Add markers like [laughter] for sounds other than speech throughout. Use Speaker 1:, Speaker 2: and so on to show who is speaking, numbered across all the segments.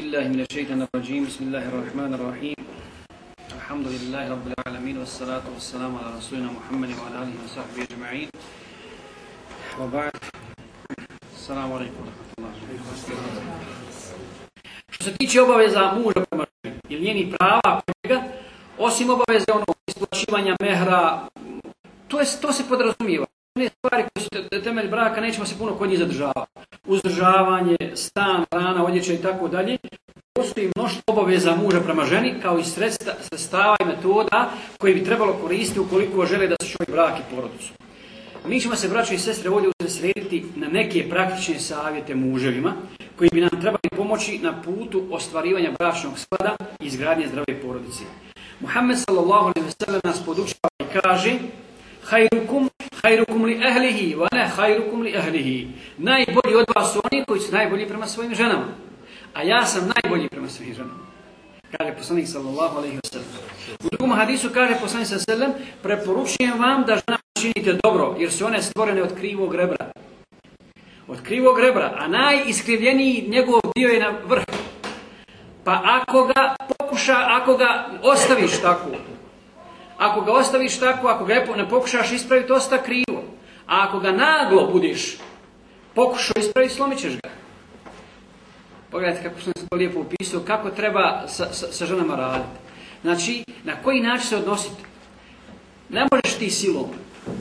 Speaker 1: بالله من الشيطان الرجيم بسم الله الرحمن الرحيم الحمد لله رب العالمين والصلاة والسلام على رسولنا محمد وعلى آله وصحبه أجمعين وبعد السلام عليكم ورحمة الله Što se tiče obaveza muža prema ženi ili njenih prava njega, osim obaveze ono isplaćivanja mehra, to, je, to se podrazumijeva. One stvari koje su te- temelj braka, nećemo se puno kod njih zadržavati. Uzdržavanje, stan, hrana, odjeća i tako dalje. Postoji mnoštvo obaveza muža prema ženi, kao i sredstva, sredstava i metoda koje bi trebalo koristiti ukoliko žele da se čuvi brak i porodicu. Mi ćemo se, braćo i sestre, ovdje usredsrediti na neke praktične savjete muževima koji bi nam trebali pomoći na putu ostvarivanja bračnog sklada i izgradnje zdrave porodice. Muhammed sallallahu alejhi ve sellem nas podučava i kaže: "Hajrukum hajrukum li ahlihi wa la hajrukum li ahlihi." Najbolji od vas su oni koji su najbolji prema svojim ženama, a ja sam najbolji prema svojim ženama. Kaže poslanik sallallahu alejhi ve sellem. U drugom hadisu kaže poslanik sallallahu alejhi ve sellem: "Preporučujem vam da ženama činite dobro, jer su one stvorene od krivog rebra." Od krivog rebra, a najiskrivljeniji njegov dio je na vrh. Pa ako ga pokuša, ako ga ostaviš tako, ako ga ostaviš tako, ako ga ne pokušaš ispraviti, osta krivo. A ako ga naglo budiš pokušao ispraviti, slomit ćeš ga. Pogledajte kako sam to lijepo upisao, kako treba sa, sa, sa ženama raditi. Znači, na koji način se odnositi. Ne možeš ti silom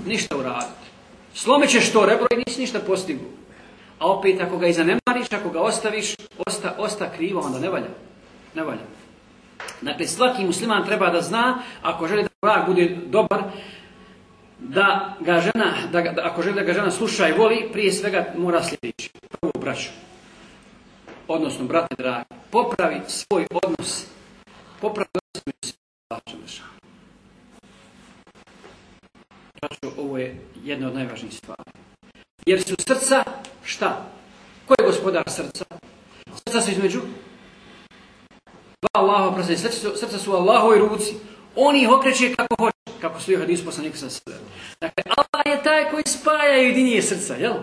Speaker 1: ništa uraditi. Slomit ćeš to rebro i nisi ništa postigao. A opet ako ga i zanemariš, ako ga ostaviš, osta, osta krivo, onda ne valja. Ne valja. Dakle, svaki musliman treba da zna, ako želi da brak bude dobar, da ga žena, da, da ako želi da ga žena sluša i voli, prije svega mora sljedeći. Prvo braću. Odnosno, brate dragi, popravi svoj odnos. Popravi odnos među. Braćo, ovo je jedna od najvažnijih stvari. Jer su srca šta? Ko je gospodar srca? Srca su između dva Allaha prsa. Srca su, su Allahovoj ruci. On ih okreće kako hoće. Kako stoji u hadisu poslanika sa sebe. Dakle, Allah je taj koji spaja i jedinije srca, jel?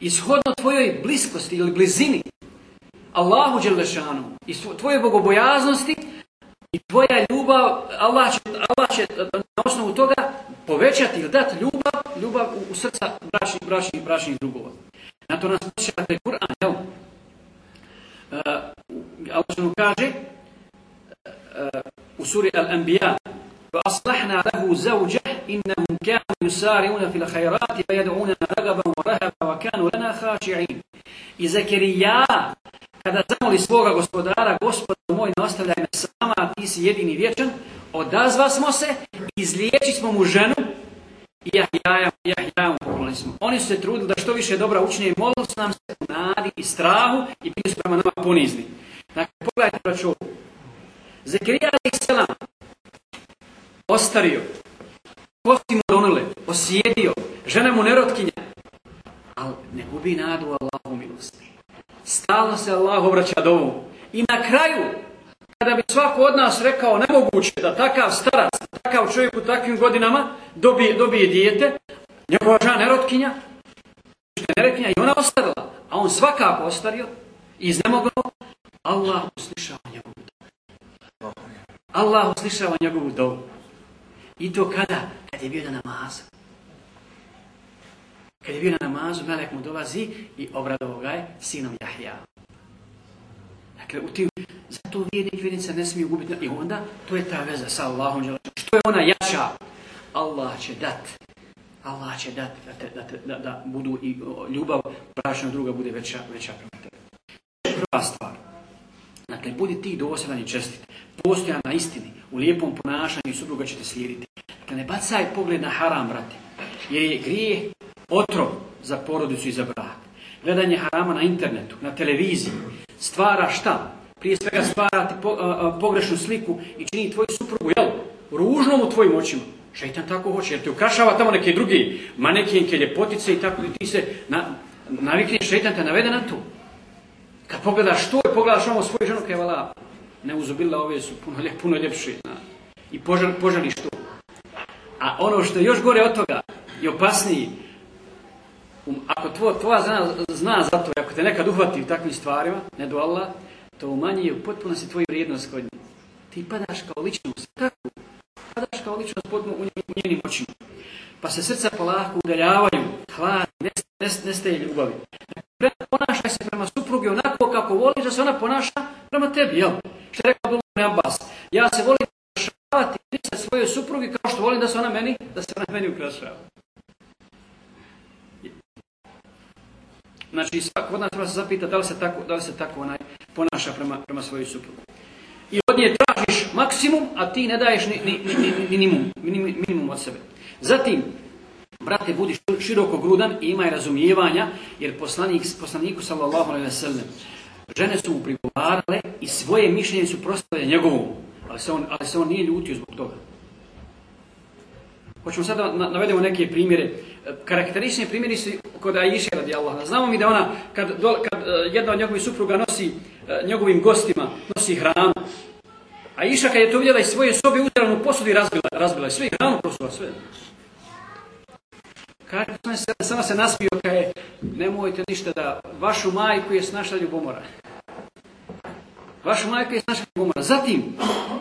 Speaker 1: Ishodno tvojoj bliskosti ili blizini Allahu Đelešanu i tvojoj bogobojaznosti i tvoja ljubav, Allah će, Allah će na osnovu toga povećati ili dati ljubav, ljubav u, u srca bračnih, bračnih, bračnih drugova. Na to nas posjeća Kur'an, jel? Uh, Allah što kaže uh, u suri Al-Anbiya فأصلحنا له زوجه إنهم كانوا يسارعون في الخيرات ويدعوننا رغبا ورهبا وكانوا لنا خاشعين I Zakarija, kada zamoli svoga gospodara, gospod moj, ne ostavljaj me sama, ti si jedini vječan, odazva smo se, izliječi smo mu ženu i Jahjaja, Jahjaja poklonili smo. Oni su se trudili da što više dobra učinje i molili su nam se u nadi i strahu i bili su prema nama ponizni. Dakle, pogledajte braću. Zakarija a.s. ostario, kosti mu donule, osjedio, žena mu nerotkinja, ali ne gubi nadu Allahu milosti. Stalno se Allah obraća dovom. I na kraju, kada bi svako od nas rekao nemoguće da takav starac, takav čovjek u takvim godinama dobije, dobije dijete, njegova žena nerotkinja, nerotkinja i ona ostavila, a on svakako ostario i iznemogao, Allah uslišava njegovu dobu. Allah uslišava njegovu dobu. I to kada? Kad je bio na namazu. Kad je bio na namazu, Melek mu dolazi i obradovao ga je sinom Jahja. Dakle, u tim, zato vjernik vjernice ne smiju gubiti. I onda, to je ta veza sa Allahom. Što je ona jača? Allah će dat. Allah će dat da, te, da, te, da, da budu i ljubav bračnog druga bude veća, veća prema tebi. Prva stvar. Dakle, budi ti dosljedan i čestit. Postojan na istini, u lijepom ponašanju supruga će te slijediti. Dakle, ne bacaj pogled na haram, brate. Jer je grijeh otrov za porodicu i za brak. Gledanje harama na internetu, na televiziji, stvara šta? Prije svega stvara ti po, a, pogrešnu sliku i čini tvoju suprugu, jel? Ružnom u tvojim očima. Šeitan tako hoće, jer te ukrašava tamo neke druge manekinke, ljepotice i tako, i ti se na, navikneš, šeitan te navede na to. Kad pogledaš to pogledaš ovo svoju ženu, kaj vala, ne uzubila, ove su puno, ljep, puno ljepše. Na, I požel, poželiš to. A ono što je još gore od toga i opasniji, um, ako tvo, tvoja zna, zna za to, ako te nekad uhvati u takvim stvarima, ne do Allah, to umanjuje u potpunosti tvoju vrijednost kod njih. Ti padaš kao ličnost. Kako? Padaš kao ličnost potpuno u njenim očima. Pa se srca polako udaljavaju, hladi, nestaje ljubavi. Ponašaj se prema suprugi onako kako voliš da se ona ponaša prema tebi, jel? Što je rekao Abdullah Abbas. Ja se volim ukrašavati sa svojoj suprugi kao što volim da se ona meni, da se ona meni ukrašava. Znači, svako od nas treba se zapita da li se tako, da li se tako onaj ponaša prema, prema svojoj suprugi. I od nje tražiš maksimum, a ti ne daješ ni, ni, ni, minimum, minimum, minimum od sebe. Zatim, brate, budi široko grudan i imaj razumijevanja, jer poslanik, poslaniku sallallahu alaihi sallam, žene su mu prigovarale i svoje mišljenje su prostavile njegovom, ali se, on, ali se on nije ljutio zbog toga. Hoćemo sada da navedemo neke primjere. Karakteristični primjeri su kod Aisha radi Allah. Znamo mi da ona, kad, kad e, jedna od njegovih supruga nosi e, njegovim gostima, nosi hranu, a Iša kad je to vidjela i svoje sobe uzela u posudi razbila, razbila sve hranu prosula, sve. Kaže, samo se naspio, kaže, nemojte ništa da vašu majku je snašla ljubomora. Vašu majku je snašla ljubomora. Zatim,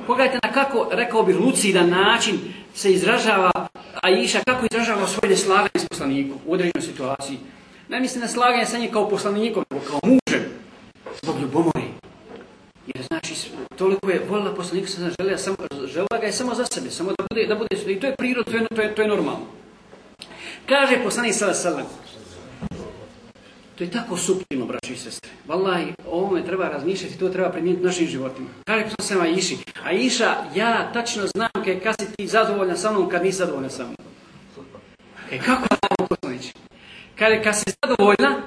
Speaker 1: pogledajte na kako, rekao bih, lucidan način se izražava Aisha, kako izražava svoje neslaganje s poslanikom u određenoj situaciji. Ne mislim na slaganje sa njim kao poslanikom, nego kao mužem, zbog ljubomore. Jer znači, toliko je volila poslanika, sam želila, želila ga je samo za sebe, samo da bude, da bude, i to je prirod, to je, to je, to je normalno. Kaže poslanik sallallahu sallam, to je tako suptilno, braći i sestre. Wallahi, o ovome treba razmišljati, to treba primijeniti našim životima. Kaže sam Aiši, Aisha, ja tačno znam kaj kad si ti zadovoljan sa mnom, kad nisi zadovoljan sa mnom. E, kako je poslanić? Kaže, kad si zadovoljna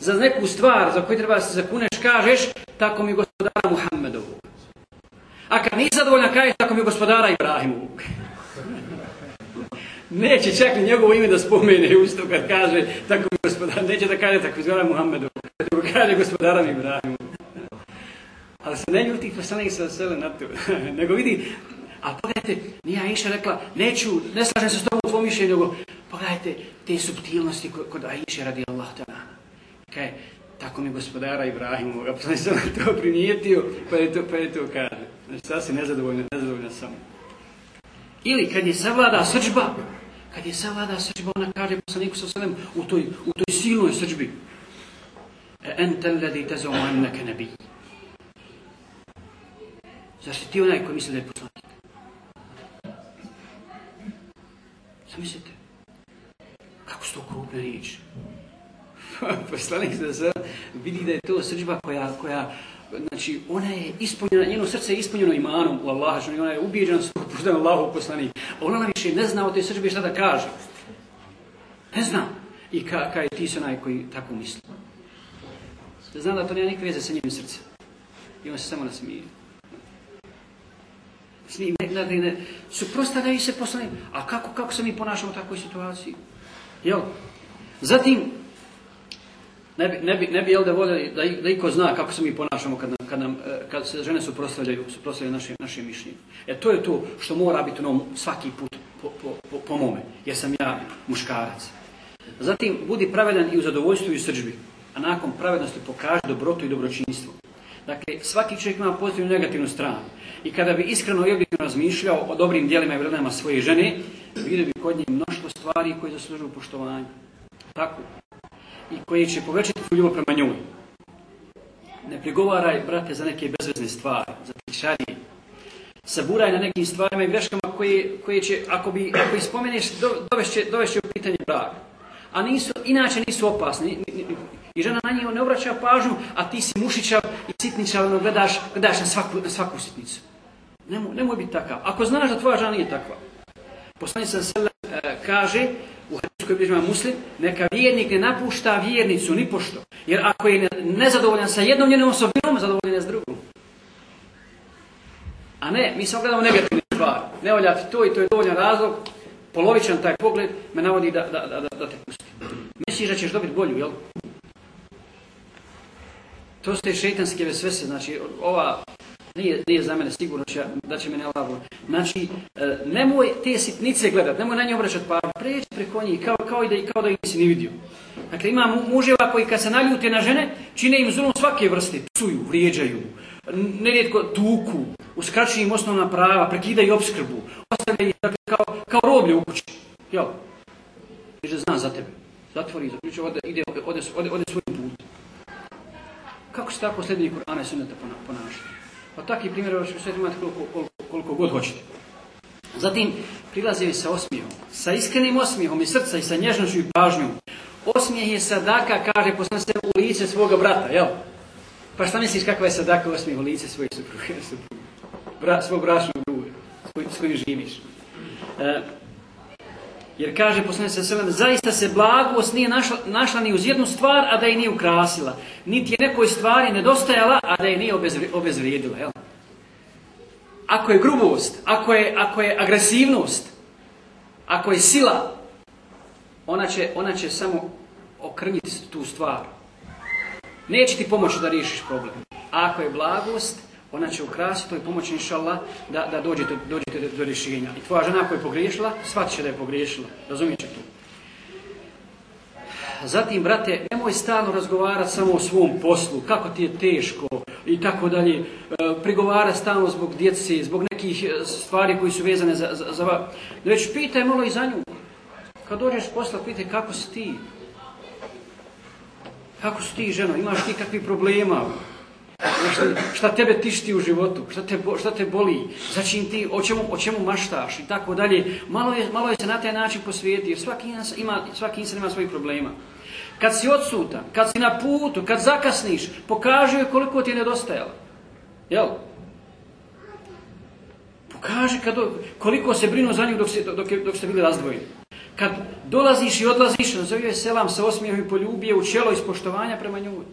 Speaker 1: za neku stvar za koju treba se zakuneš, kažeš, tako mi gospodara Muhammedovu. A kad nisi zadovoljna, kažeš, tako mi gospodara Ibrahimu. Neće čak ni njegovo ime da spomene [laughs] usto kad kaže tako gospodar, neće da kaže tako izgleda Muhammedu, kad [laughs] kaže gospodara mi Ibrahimu. Ali se ne ljuti poslanik sa sele na to, [laughs] nego vidi, a pogledajte, nije Aisha rekla, neću, ne slažem se s tobom u tvojom nego pogledajte te subtilnosti kod Aisha radi Allah. Kaj, tako mi gospodara Ibrahimu, a poslanik sam to primijetio, pa je to, pa je to kaže. Znači, si nezadovoljna, nezadovoljna samo. Ili kad je savlada srđba, kad je savlada srđba, ona kaže poslaniku sa selem u toj, u toj silnoj srđbi. E ente ledi tezo anneke nebi. Zašto ti onaj koji misli da je poslanik? Zamislite, kako su to krupne riječi. [laughs] poslanik selem vidi da je to srđba koja, koja znači ona je ispunjena, njeno srce je ispunjeno imanom u Allaha, što ona je ubijeđena s pošto je Allahu poslanik. Ona više ne zna o te srđbi šta da kaže. Ne zna. I ka, ka je ti se onaj koji tako misli. Zna da to nema nikakve veze sa njim srcem. I on se samo nasmije. Smije, ne, ne, ne, suprostavljaju se poslanik. A kako, kako se mi ponašamo u takvoj situaciji? Jel? Zatim, ne bi, ne bi, ne bi jel da voljeli da, da iko zna kako se mi ponašamo kad, nam, kad, nam, e, kad se žene suprotstavljaju, suprotstavljaju naše, naše mišljenje. E to je to što mora biti ono svaki put po, po, po, po mome, jer sam ja muškarac. Zatim, budi pravedan i u zadovoljstvu i u srđbi, a nakon pravednosti pokaži dobrotu i dobročinstvo. Dakle, svaki čovjek ima pozitivnu i negativnu stranu. I kada bi iskreno i objektivno razmišljao o dobrim dijelima i vrednama svoje žene, vidio bi kod njih mnoštvo stvari koje zaslužuju poštovanje. Tako i koji će povećati tvoju ljubav prema njoj. Ne prigovaraj, brate, za neke bezvezne stvari, za tišarije. Saburaj na nekim stvarima i greškama koje, koje će, ako bi, ako spomeneš, do, dovešće, dovešće u pitanje brak. A nisu, inače nisu opasni. I žena na njih ne obraća pažnju, a ti si mušićav i sitničav, ono gledaš, gledaš na svaku, na svaku sitnicu. Nemoj, nemoj biti takav. Ako znaš da tvoja žena nije takva. Poslanik sam se e, kaže, hadijskoj bližima muslim, neka vjernik ne napušta vjernicu ni pošto. Jer ako je nezadovoljan sa jednom njenom osobinom, zadovoljan je s drugom. A ne, mi samo gledamo negativne stvari. Ne voljati to i to je dovoljan razlog, polovičan taj pogled me navodi da, da, da, da te pusti. Misliš da ćeš dobiti bolju, jel? To su te šeitanske vesvese, znači ova nije, nije za mene sigurno će, da će me ne lavo. Znači, e, nemoj te sitnice gledat, nemoj na nje obraćati pažnju, preći preko njih kao, kao, i da, kao da ih nisi ni vidio. Dakle, ima muževa koji kad se naljute na žene, čine im zulom svake vrste, psuju, vrijeđaju, nerijetko tuku, uskraćuju im osnovna prava, prekidaju opskrbu, ostavljaju ih dakle, kao, kao roblje u kući. Jel? Kaže, znam za tebe. Zatvori, zaključuje, ode, ide, ode, ode, ode svojim put. Kako se tako sljedini Kur'ana i Sunneta ponašati? Pa takvi primjer još sve imate koliko, koliko, koliko, god hoćete. Zatim, prilaze sa osmijehom. Sa iskrenim osmijehom i srca i sa nježnošću i pažnjom. Osmijeh je sadaka, kaže, poslan se u lice svoga brata, jel? Pa šta misliš kakva je sadaka osmijeh u lice svoje supruge, svog bračnog druga s kojim živiš? E, jer kaže poslanik se selem, zaista se blagost nije našla, našla, ni uz jednu stvar, a da je nije ukrasila. Niti je nekoj stvari nedostajala, a da je nije obezvrijedila. Jel? Ako je grubost, ako je, ako je agresivnost, ako je sila, ona će, ona će samo okrnjiti tu stvar. Neće ti pomoći da riješiš problem. Ako je blagost, ona će ukrasiti to i pomoći inšallah da, da dođete, dođete do, rješenja. I tvoja žena koja je pogriješila, shvatit će da je pogriješila. Razumijet će to. Zatim, brate, nemoj stalno razgovarati samo o svom poslu, kako ti je teško i tako dalje. E, prigovara stalno zbog djece, zbog nekih e, stvari koji su vezane za, za, za Već pitaj malo i za nju. Kad dođeš posla, pitaj kako si ti. Kako si ti, ženo? Imaš ti kakvih problema? Šta, tebe tišti u životu, šta te, šta te boli, za ti, o čemu, o čemu maštaš i tako dalje. Malo je, malo je se na taj način posvijeti, jer svaki insan ima, svaki insan ima svojih problema. Kad si odsutan, kad si na putu, kad zakasniš, pokaži koliko ti je nedostajalo. Jel? Pokaži kad, koliko se brinu za njih dok, se, dok, dok ste bili razdvojeni. Kad dolaziš i odlaziš, nazovio je selam sa osmijehom i poljubije u čelo ispoštovanja prema njoj.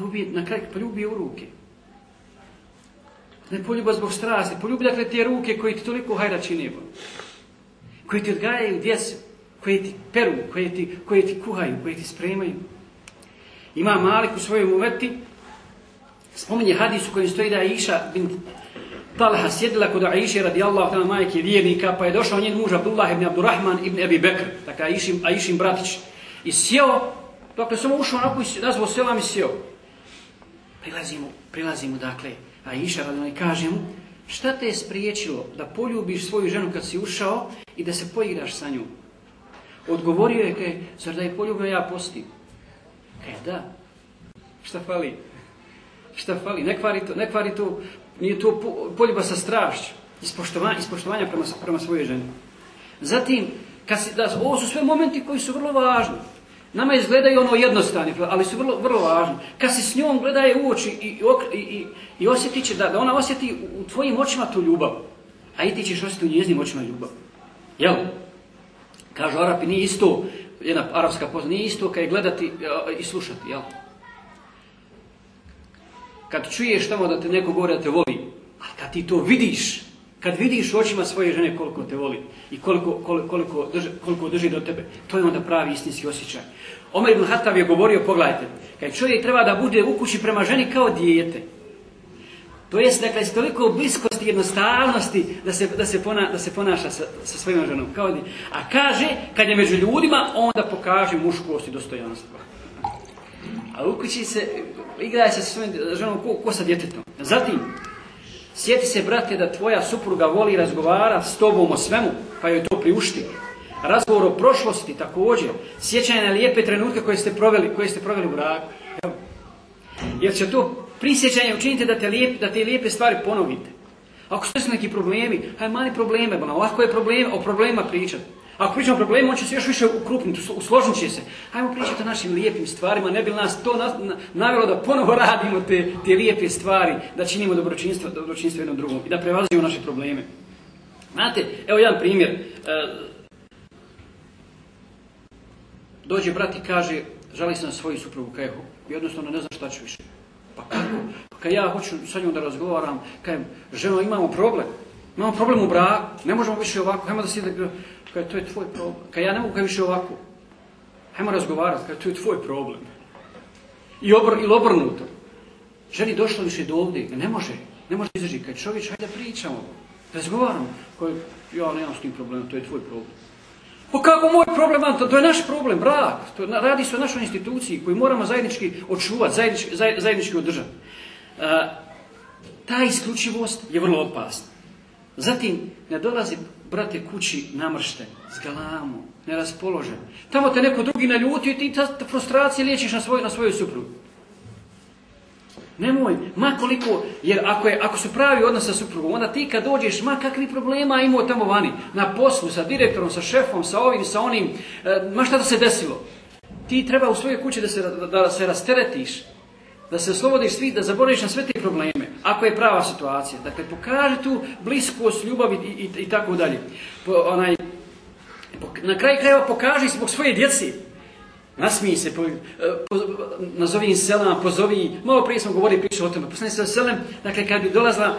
Speaker 1: Poljubi, na kraju poljubi u ruke. Ne poljuba zbog strasti. Poljubi dakle te ruke koji ti toliko hajra čine. Koji ti odgajaju djecu. Koji ti peru. Koji ti, koji ti kuhaju. Koji ti spremaju. Ima Malik u svojoj uveti. Spominje hadis u kojem stoji da je Iša bin Talha sjedila kod Aisha radijallahu ta'ala majke vjernika, pa je došao njen muž Abdullah ibn Abdurrahman ibn Abi Bekr, dakle Aishim, Aishim bratić. I sjeo, dakle samo ušao onako i nazvao selam i sjeo. Prilazimo, prilazimo dakle, a iša i kaže mu, šta te je spriječilo da poljubiš svoju ženu kad si ušao i da se poigraš sa njom? Odgovorio je, kaj, zar da je poljubio ja postim? Kaj, da. Šta fali? Šta fali? Ne kvari to, ne kvari to, nije to poljuba sa strašću, ispoštovanja, ispoštovanja prema, prema svojoj ženi. Zatim, kad si, da, ovo su sve momenti koji su vrlo važni. Nama izgledaju ono jednostavni, ali su vrlo, vrlo važni. Kad si s njom gledaje u oči i, i, i, i osjetit će da, da ona osjeti u tvojim očima tu ljubav, a i ti ćeš osjetiti u njeznim očima ljubav. Jel? Kažu Arapi, nije isto, jedna arapska pozna, nije isto kad je gledati i slušati, jel? Kad čuješ tamo da te neko govori da te voli, a kad ti to vidiš, kad vidiš u očima svoje žene koliko te voli i koliko, koliko, koliko, drži, koliko drži do tebe, to je onda pravi istinski osjećaj. Omer ibn Hattav je govorio, pogledajte, kad čovjek treba da bude u kući prema ženi kao dijete, to jest, dakle, s toliko bliskosti i jednostavnosti da se, da se, pona, da se ponaša sa, sa svojom ženom. Kao A kaže, kad je među ljudima, onda pokaže muškost i dostojanstvo. A u kući se igraje sa svojom ženom ko, ko sa djetetom. Zatim, Sjeti se, brate, da tvoja supruga voli razgovara s tobom o svemu, pa joj to priušti. Razgovor o prošlosti također. Sjećanje na lijepe trenutke koje ste proveli, koje ste proveli u braku. Jer će to prisjećanje učiniti da te, lijep, da te lijepe stvari ponovite. Ako su neki problemi, hajde mali probleme, lako je probleme, o problema pričati. Ako pričamo o problemu, on će se još više ukrupniti, usložnit će se. Hajmo pričati o našim lijepim stvarima, ne bi nas to navjelo da ponovo radimo te, te lijepe stvari, da činimo dobročinstvo, dobročinstvo jednom drugom i da prevazimo naše probleme. Znate, evo jedan primjer. E, dođe brat i kaže, žali se na svoju suprugu, kaj jednostavno ne znam šta ću više. Pa kako? Pa kad ja hoću sa njom da razgovaram, kaj ženo, imamo problem. Imamo problem u braku, ne možemo više ovako, hajmo da se Kaj, to je tvoj problem. Kaj, ja ne mogu kaj više ovako. Hajmo razgovarati, kaj, to je tvoj problem. I obr, ili obrnuto. Ženi došlo više do ovdje, ne može. Ne može izaći, kad čovječ, hajde pričamo, razgovaramo. Koji, ja nemam s tim problema, to je tvoj problem. Pa kako moj problem, to, je naš problem, brak. To, radi se o našoj instituciji koju moramo zajednički očuvati, zajednički, zajednički održati. Uh, ta isključivost je vrlo opasna. Zatim, ne dolazi, brate, kući namršten, s galamom, neraspoložen. Tamo te neko drugi naljutio i ti ta, frustracija liječiš na, svoj, na svoju suprugu. Nemoj, ma koliko, jer ako, je, ako su pravi odnos sa suprugom, onda ti kad dođeš, ma kakvi problema imao tamo vani, na poslu, sa direktorom, sa šefom, sa ovim, sa onim, e, ma šta da se desilo. Ti treba u svojoj kući da se, da, da se rasteretiš, da se oslobodiš svi, da zaboraviš na sve te probleme, ako je prava situacija. Dakle, pokaži tu bliskost, ljubav i, i, i tako dalje. Po, onaj, na kraju krajeva pokaži zbog svoje djeci. Nasmiji se, po, po, nazovi im selam, pozovi, malo prije smo govorili pričali o tome, poslani se selem, dakle kad bi dolazla,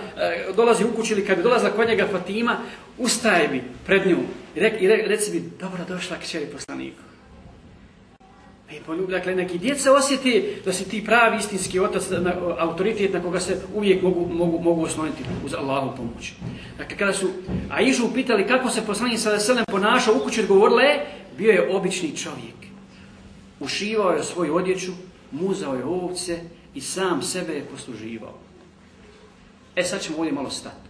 Speaker 1: dolazi u kuću ili kad bi dolazla kod njega Fatima, ustaje bi pred njom i, re, i re, reci bi, dobro došla kćeri poslaniku. E, poljub, dakle, neki djeca osjeti da si ti pravi istinski otac, na, autoritet na koga se uvijek mogu, mogu, mogu osloniti uz Allahu pomoć. Dakle, kada su Aishu pitali kako se poslanik sa selem ponašao u kući, odgovorila je, bio je obični čovjek. Ušivao je svoju odjeću, muzao je ovce i sam sebe je posluživao. E, sad ćemo ovdje malo stati.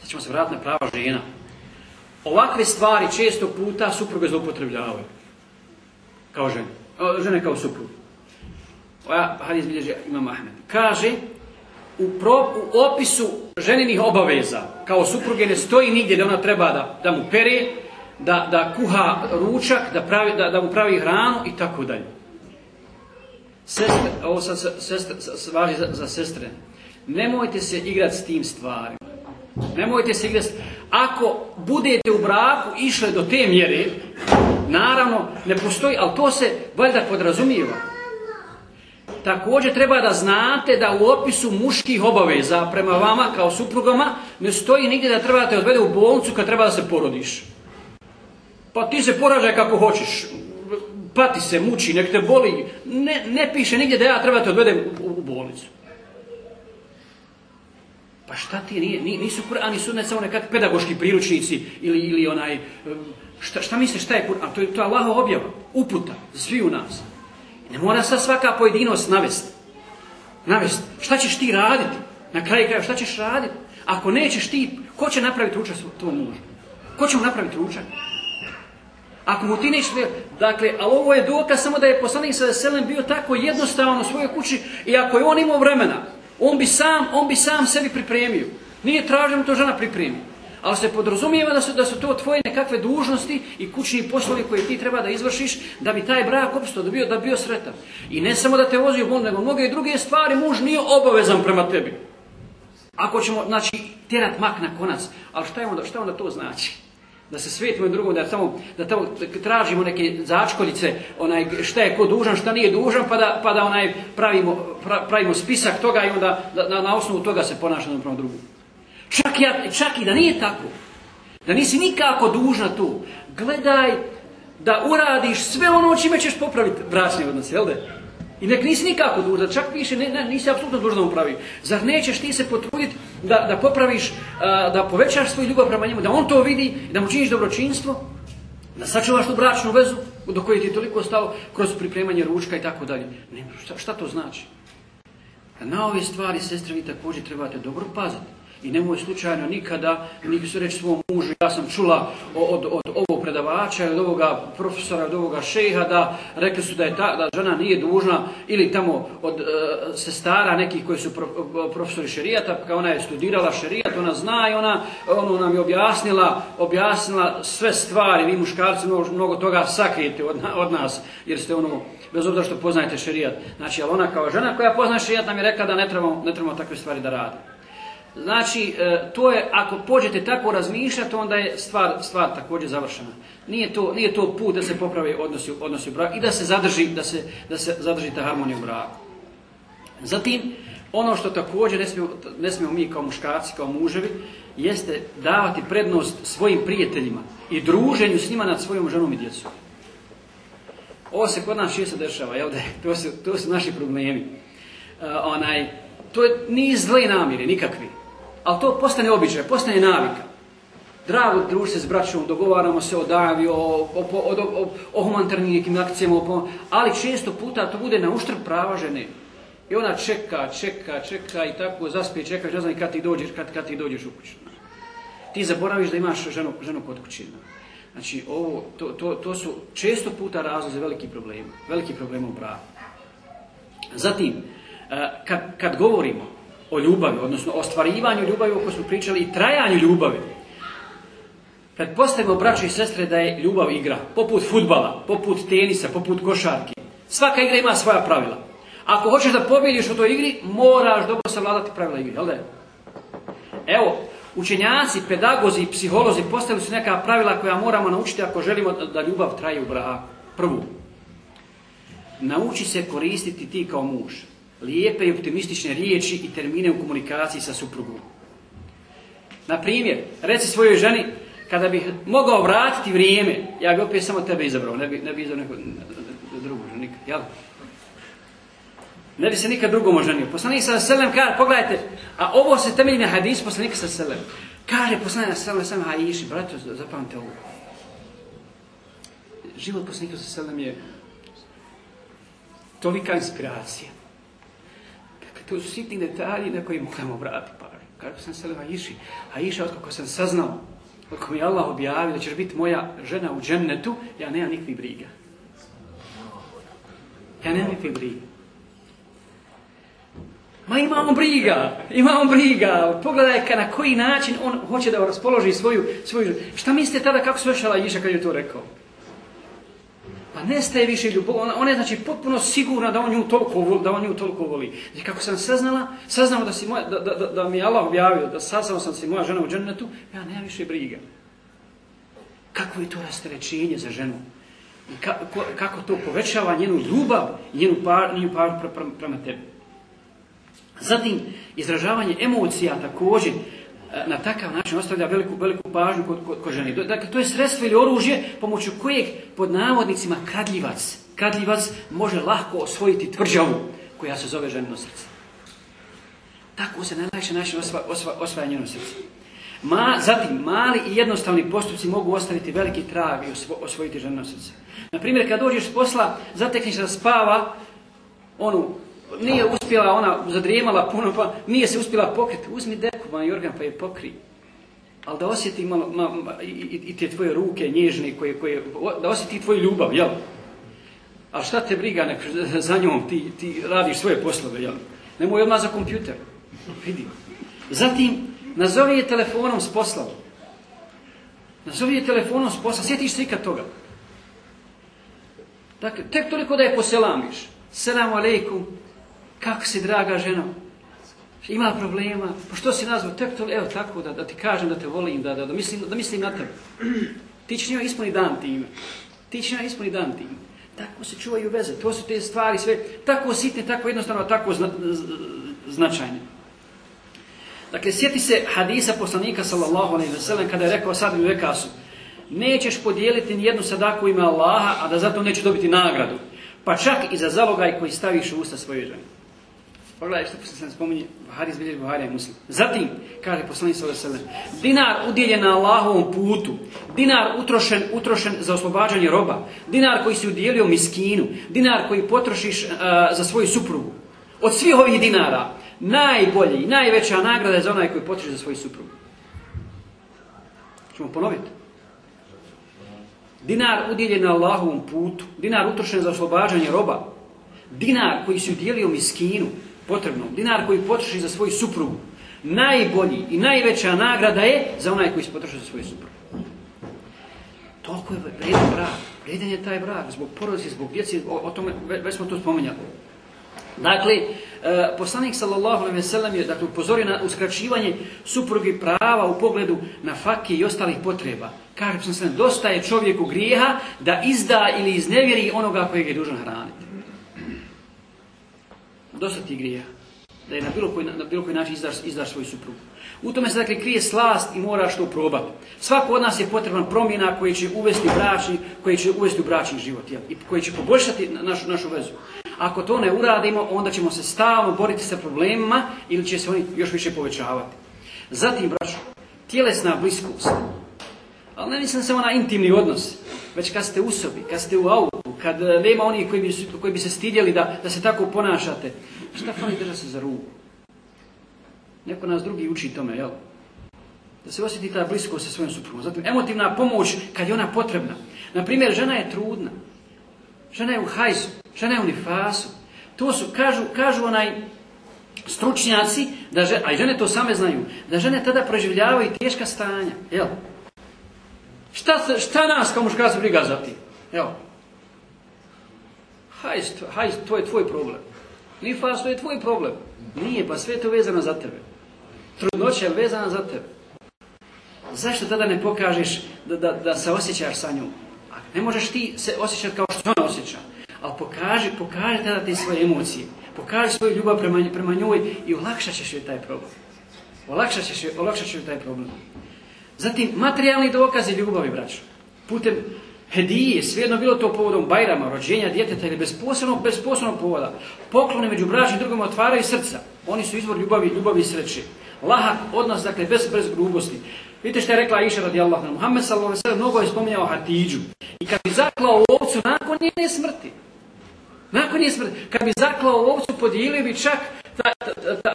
Speaker 1: Sad ćemo se vratiti na prava žena. Ovakve stvari često puta supruge zloupotrebljavaju kao žene. Žene kao suprug. Ova hadis bilježi Imam Ahmed. Kaže, u, pro, u opisu ženinih obaveza, kao supruge ne stoji nigdje da ona treba da, da mu pere, da, da kuha ručak, da, pravi, da, da mu pravi hranu i tako dalje. Sestre, ovo sad sestre, važi za, za sestre. Nemojte se igrati s tim stvarima. Nemojte se igrati. Ako budete u braku išle do te mjere, Naravno, ne postoji, ali to se valjda podrazumijeva. Također treba da znate da u opisu muških obaveza prema vama kao suprugama ne stoji nigdje da trebate odvede u bolnicu kad treba da se porodiš. Pa ti se porađaj kako hoćeš. Pati se, muči, nek te boli. Ne, ne piše nigdje da ja trebate odvedem u, u bolnicu. Pa šta ti nije, nisu Kur'ani sunnet samo nekakvi pedagoški priručnici ili, ili onaj Šta, šta misliš šta je Kur'an? To je, to je Allahov objava, uputa svi u nas. Ne mora sad svaka pojedinost navesti. Navesti. Šta ćeš ti raditi? Na kraju kraja, šta ćeš raditi? Ako nećeš ti, ko će napraviti ručak tvoj muž? Ko će mu napraviti ručak? Ako mu ti nećeš... Dakle, ali ovo je dokaz samo da je poslanik sa Selem bio tako jednostavno u svojoj kući i ako je on imao vremena, on bi sam, on bi sam sebi pripremio. Nije traženo to žena pripremi. Ali se podrazumijeva da su, da su to tvoje nekakve dužnosti i kućni poslovi koje ti treba da izvršiš da bi taj brak opsto da bio, da bio sretan. I ne samo da te vozi u bond, nego mnoge druge stvari muž nije obavezan prema tebi. Ako ćemo, znači, tjerat mak na konac. Ali šta, je onda, šta onda to znači? Da se svetimo drugom, da tamo, da tamo tražimo neke začkoljice, onaj, šta je ko dužan, šta nije dužan, pa da, pa da onaj pravimo, pra, pravimo spisak toga i onda da, na, na osnovu toga se ponašamo prema drugom. Čak, ja, čak i da nije tako. Da nisi nikako dužna tu. Gledaj da uradiš sve ono čime ćeš popraviti bračni odnos, jel da? I nek nisi nikako dužna, čak piše, ne, ne, nisi apsolutno dužna upravi. Zar nećeš ti se potruditi da, da popraviš, da povećaš svoj ljubav prema njemu, da on to vidi, da mu činiš dobročinstvo, da sačuvaš tu bračnu vezu do koje ti je toliko stao kroz pripremanje ručka i tako dalje. Ne, šta, šta to znači? Na ove stvari, sestre, vi također trebate dobro paziti. I nemoj slučajno nikada, niko se reći svom mužu, ja sam čula od, od, ovog predavača, od ovoga profesora, od ovoga šeha, da rekli su da je ta, da žena nije dužna, ili tamo od uh, sestara nekih koji su pro, profesori šerijata, kao ona je studirala šerijat, ona zna i ona, ono nam je objasnila, objasnila sve stvari, vi muškarci mnogo, toga sakrijete od, od nas, jer ste ono, bez obzira što poznajete šerijat. Znači, ali ona kao žena koja poznaje šerijat nam je rekla da ne trebamo, ne trebamo takve stvari da radi. Znači, to je, ako pođete tako razmišljati, onda je stvar, stvar također završena. Nije to, nije to put da se popravi odnosi, odnosi u braku i da se zadrži, da se, da se zadrži ta harmonija u braku. Zatim, ono što također ne smijemo, ne smijemo mi kao muškarci, kao muževi, jeste davati prednost svojim prijateljima i druženju s njima nad svojom ženom i djecom. Ovo se kod nas često dešava, jel da? [laughs] To su, to su naši problemi. Uh, onaj, to je niz zle namjere, nikakvi. Ali to postane običaj, postane navika. Drago druži se s braćom, dogovaramo se o davi, o, o, o, o, humanitarnim nekim akcijama, ali često puta to bude na uštrb prava žene. I ona čeka, čeka, čeka i tako zaspije, čeka, ne znam kad ti dođeš, kad, kad ti dođeš u kuću. Ti zaboraviš da imaš ženu, ženu kod kućina. Znači, ovo, to, to, to su često puta razlozi veliki problemi, veliki problemi u braku. Zatim, e, kad, kad govorimo o ljubavi, odnosno o stvarivanju ljubavi, o kojoj smo pričali, i trajanju ljubavi, kad postavimo braćo i sestre da je ljubav igra, poput futbala, poput tenisa, poput košarke, svaka igra ima svoja pravila. Ako hoćeš da pobjediš u toj igri, moraš dobro savladati pravila igre, jel da je? Evo, učenjaci, pedagozi, psiholozi postavili su neka pravila koja moramo naučiti ako želimo da ljubav traje u braku. Prvu, nauči se koristiti ti kao muž. Lijepe i optimistične riječi i termine u komunikaciji sa suprugom. Na primjer, reci svojoj ženi, kada bih mogao vratiti vrijeme, ja bih opet samo tebe izabrao, ne bi, ne bi izabrao nekog drugog nikad, jel? Ne bi se nikad drugom oženio. Poslanik sa selem kaže, pogledajte, a ovo se temelji na hadis poslanika sa selem. Kaže poslanik sa selem, sam Haiši, brato, zapamte ovo. Život poslanika sa selem je tolika inspiracija. To su sitni detalji na koji moramo vratiti pažnju. Kaže sam selem Haiši, Haiša, otkako sam saznao, otkako mi Allah objavio da ćeš biti moja žena u džennetu, ja nemam nikakvih briga. Ja nemam nikakvih briga. Ma imamo briga, imamo briga. Pogledaj ka na koji način on hoće da raspoloži svoju, svoju... Šta mislite tada kako se ošala Iša kad je to rekao? Pa nestaje više ljubav. Ona, ona je znači potpuno sigurna da on nju toliko voli. Da on nju toliko voli. Znači kako sam saznala, saznala da, si moja, da, da, da, mi je Allah objavio, da saznala sam si moja žena u džennetu, ja nemam više briga. Kako je to rasterećenje za ženu? I ka, ko, kako to povećava njenu ljubav i njenu, par, njenu paru prema tebi? Zatim, izražavanje emocija također na takav način ostavlja veliku, veliku pažnju kod, kod, kod ženi. Dakle, to je sredstvo ili oružje pomoću kojeg pod navodnicima kradljivac, kradljivac može lahko osvojiti tvrđavu koja se zove ženino srce. Tako se na najlakši način osva, osva, osvaja njeno srce. Ma, zatim, mali i jednostavni postupci mogu ostaviti veliki trag i osvo, osvojiti ženino srce. Naprimjer, kad dođeš s posla, zatekniš da spava onu nije uspjela, ona zadrijemala puno, pa nije se uspjela pokriti. Uzmi deku, man Jorgan, pa je pokri. Ali da osjeti malo, ma, ma, i, i te tvoje ruke nježne, koje, koje, da osjeti tvoju ljubav, jel? A šta te briga nek, za njom, ti, ti radiš svoje poslove, jel? Nemoj odmah za kompjuter. Vidi. Zatim, nazovi je telefonom s poslom. Nazovi je telefonom s posla. Sjetiš se ikad toga. Dakle, tek toliko da je poselamiš. Selamu alaikum, kako si draga ženo? Ima problema? Pa što si nazvao? Tek to, evo tako, da, da ti kažem da te volim, da, da, da, mislim, da mislim na tebe. [clears throat] Ti ćeš njoj ispuni dan time. Ti ćeš njoj ispuni dan time. Tako se čuvaju veze. To su te stvari sve tako sitne, tako jednostavno, tako zna, značajne. Dakle, sjeti se hadisa poslanika sallallahu alaihi wa sallam kada je rekao sad mi vekasu nećeš podijeliti ni jednu sadaku ime Allaha, a da zato neće dobiti nagradu. Pa čak i za zalogaj koji staviš u usta svoje žene. Pogledaj što se spominje Buhari izbilježi Buhari i Muslim. Zatim, kaže poslanik sallallahu alejhi dinar udjeljen na Allahovom putu, dinar utrošen, utrošen za oslobađanje roba, dinar koji si udjelio miskinu, dinar koji potrošiš uh, za svoju suprugu. Od svih ovih dinara, najbolji najveća nagrada je za onaj koji potroši za svoju suprugu. Čemo ponoviti? Dinar udjeljen na Allahovom putu, dinar utrošen za oslobađanje roba, dinar koji si udjelio miskinu, potrebno. Dinar koji potroši za svoju suprugu. Najbolji i najveća nagrada je za onaj koji se potroši za svoju suprugu. Toliko je vredan brak. Vredan je taj brak. Zbog porodice, zbog djeci. O, o tome već smo to spomenjali. Dakle, e, poslanik sallallahu alejhi ve sellem je dakle upozorio na uskraćivanje suprugi prava u pogledu na fake i ostalih potreba. Kaže sam se dosta je čovjeku grijeha da izda ili iznevjeri onoga kojeg je dužan hraniti dosta ti grija. Da je na bilo koji, na bilo koji način izdaš, izdaš svoju suprugu. U tome se dakle krije slast i moraš to probati. Svako od nas je potreban promjena koji će uvesti bračni, koji će uvesti u bračni život. Jel? I koji će poboljšati našu, našu vezu. Ako to ne uradimo, onda ćemo se stalno boriti sa problemima ili će se oni još više povećavati. Zatim, braćo, tjelesna bliskost. Ali ne mislim samo na intimni odnos, već kad ste u sobi, kad ste u autu, kad e, nema onih koji bi, koji bi se stidjeli da, da se tako ponašate. Šta fali držati se za ruku? Neko nas drugi uči tome, jel? Da se osjeti ta bliskost sa svojom suprugom. Zatim, emotivna pomoć kad je ona potrebna. Na primjer, žena je trudna. Žena je u hajsu. Žena je u nifasu. To su, kažu, kažu onaj stručnjaci, da a i žene to same znaju, da žene tada proživljavaju teška stanja. Jel? Šta, šta nas kao muškarci briga za ti? Evo. Hajs, hajs, to je tvoj problem. Nifas, to je tvoj problem. Nije, pa sve je to vezano za tebe. Trudnoća je vezana za tebe. Zašto tada ne pokažeš da, da, da se osjećaš sa njom? Ne možeš ti se osjećati kao što ona osjeća. Ali pokaži, pokaži tada te svoje emocije. Pokaži svoju ljubav prema, prema njoj i olakšat ćeš joj taj problem. Olakšat ćeš, olakšat ćeš joj taj problem. Zatim, materijalni dokazi ljubavi, braćo. Putem hedije, svejedno bilo to povodom bajrama, rođenja djeteta ili bez posebnog, bez posebnog povoda. Poklone među braćim drugom otvaraju srca. Oni su izvor ljubavi, ljubavi i sreće. Lahak odnos, dakle, bez, bez grubosti. Vidite što je rekla Iša radijallahu anha. Muhammed sallallahu alejhi mnogo je spominjao Hatidžu. I kad bi zaklao ovcu nakon njene smrti. Nakon njene smrti. Kad bi zaklao ovcu, podijelio bi čak ta, ta, ta,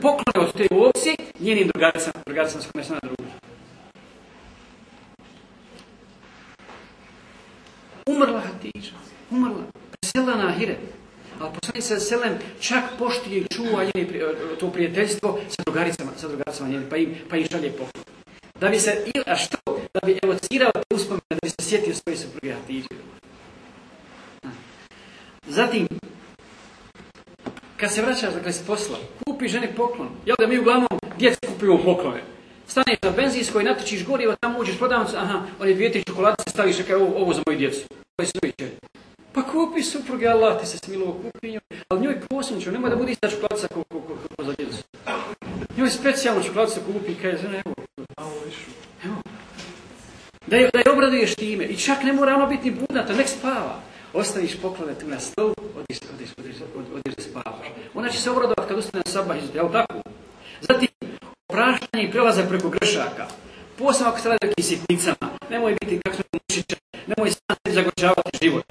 Speaker 1: poklone od te ovci njenim drugaricama, drugaricama s kojima se na drugi. Umrla Hatidža. Umrla. Preselila na Ahiret. Ali poslanik se selem čak poštuje i čuva njeni, to prijateljstvo sa drugaricama, sa drugaricama njeni, pa im, pa im šalje poklon. Da bi se, a što? Da bi evocirao te uspomene, da bi se sjetio svoje supruge Hatidže. Zatim, kad se vraćaš dakle, s posla, kupi ženi poklon. Jel da mi uglavnom djeci kupimo poklone. Staneš na benzinskoj, natočiš gorivo, tamo uđeš prodavnicu, aha, one dvije, tri čokoladice staviš, kao ovo, ovo za moju djecu. Ovo je pa kupi supruge, Allah ti se smilo, kupi njoj. Ali njoj posebno, nemoj da bude ista čokoladica ko, ko, ko, ko za djecu. Njoj specijalno čokoladica kupi, kaže, evo, evo. Da je, da je obraduješ time. I čak ne mora ono biti budnata, nek spava. Ostaviš poklone tu na stolu, odiš, odiš, odiš, spavaš. Ona će se obradovati kad ustane na sabah, jel tako? Zatim, opraštanje i prelazak preko grešaka. Posebno ako se radi o sitnicama. Nemoj biti kako mušića, nemoj sam zagočavati život.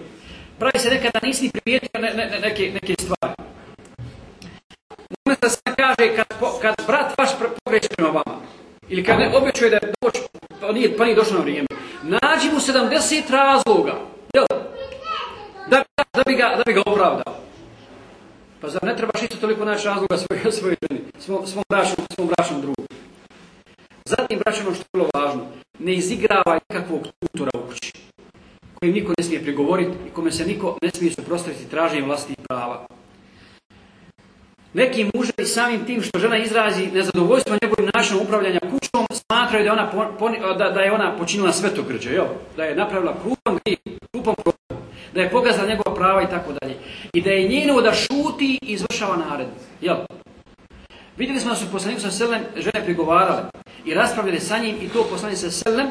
Speaker 1: Pravi se nekada nisi ni primijetio ne, ne, neke, neke stvari. Umjesto se kaže kad, kad brat vaš pogreće prema vama, ili kad ne obećuje da je doć, pa nije, pa nije došlo na vrijeme, nađi mu 70 razloga, jel? Da, da, bi ga, da bi ga opravdao. Pa zar ne trebaš isto toliko naći razloga svoje, svoje ženi, svom, svom, bračnom, svom bračnom drugu? Zatim, braćom, što je bilo važno, ne izigravaj nikakvog tutora u kući kojim niko ne smije prigovoriti i kome se niko ne smije suprostaviti traženjem vlastnih prava. Neki muževi samim tim što žena izrazi nezadovoljstvo njegovim načinom upravljanja kućom, smatraju da ona, da, da je ona počinila svetogrđe, jo? da je napravila krupan grijeh, krupan problem, da je pogazila njegova prava i tako dalje. I da je njeno da šuti i izvršava naredbu. Jel? Vidjeli smo da su poslaniku sa selem žene prigovarale i raspravljali sa njim i to poslanik sa selem